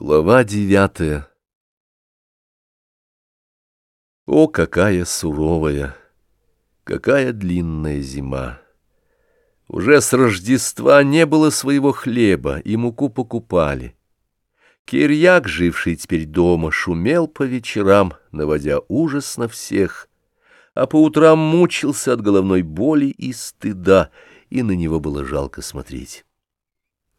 Глава девятая О, какая суровая, какая длинная зима! Уже с Рождества не было своего хлеба, и муку покупали. Кирьяк, живший теперь дома, шумел по вечерам, наводя ужас на всех, а по утрам мучился от головной боли и стыда, и на него было жалко смотреть.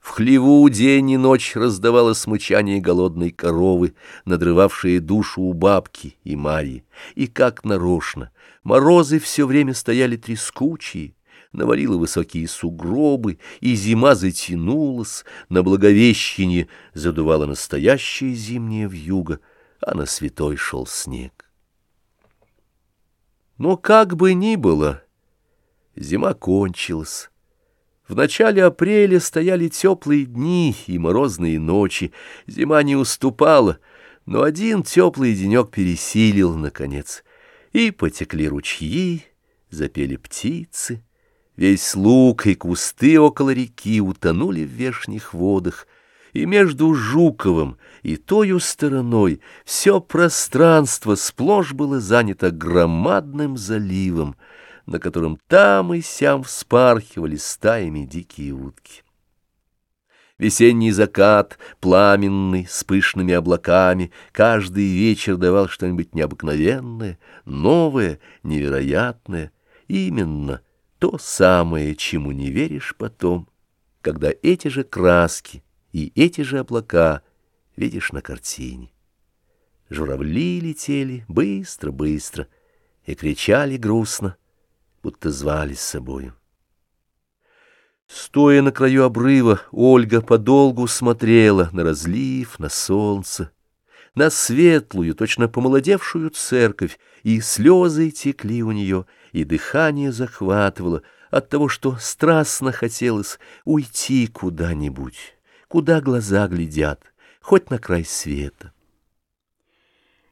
В хлеву день и ночь раздавалось смычание голодной коровы, надрывавшие душу у бабки и Марьи. И как нарочно, морозы все время стояли трескучие, навалило высокие сугробы, и зима затянулась, на Благовещине задувала настоящее зимнее вьюга, а на святой шел снег. Но как бы ни было, зима кончилась. В начале апреля стояли теплые дни и морозные ночи, зима не уступала, но один теплый денек пересилил, наконец, и потекли ручьи, запели птицы, весь луг и кусты около реки утонули в вешних водах, и между Жуковым и тою стороной все пространство сплошь было занято громадным заливом — на котором там и сям вспархивали стаями дикие утки. Весенний закат, пламенный, с пышными облаками, каждый вечер давал что-нибудь необыкновенное, новое, невероятное, именно то самое, чему не веришь потом, когда эти же краски и эти же облака видишь на картине. Журавли летели быстро-быстро и кричали грустно, будто звали с собою. Стоя на краю обрыва, Ольга подолгу смотрела на разлив, на солнце, на светлую, точно помолодевшую церковь, и слезы текли у нее, и дыхание захватывало от того, что страстно хотелось уйти куда-нибудь, куда глаза глядят, хоть на край света.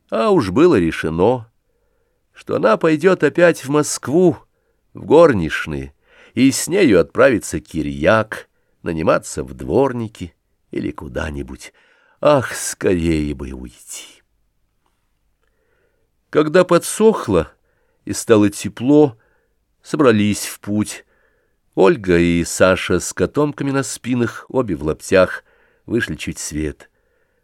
А уж было решено, что она пойдет опять в Москву, в горничные, и с нею отправится Кирьяк, наниматься в дворники или куда-нибудь. Ах, скорее бы уйти! Когда подсохло и стало тепло, собрались в путь. Ольга и Саша с котомками на спинах, обе в лаптях, вышли чуть свет.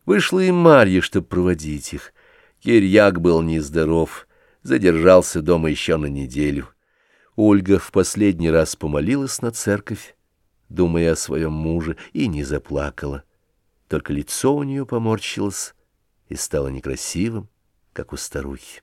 Вышла и Марья, чтобы проводить их. Кирьяк был нездоров, задержался дома еще на неделю. Ольга в последний раз помолилась на церковь, думая о своем муже, и не заплакала. Только лицо у нее поморщилось и стало некрасивым, как у старухи.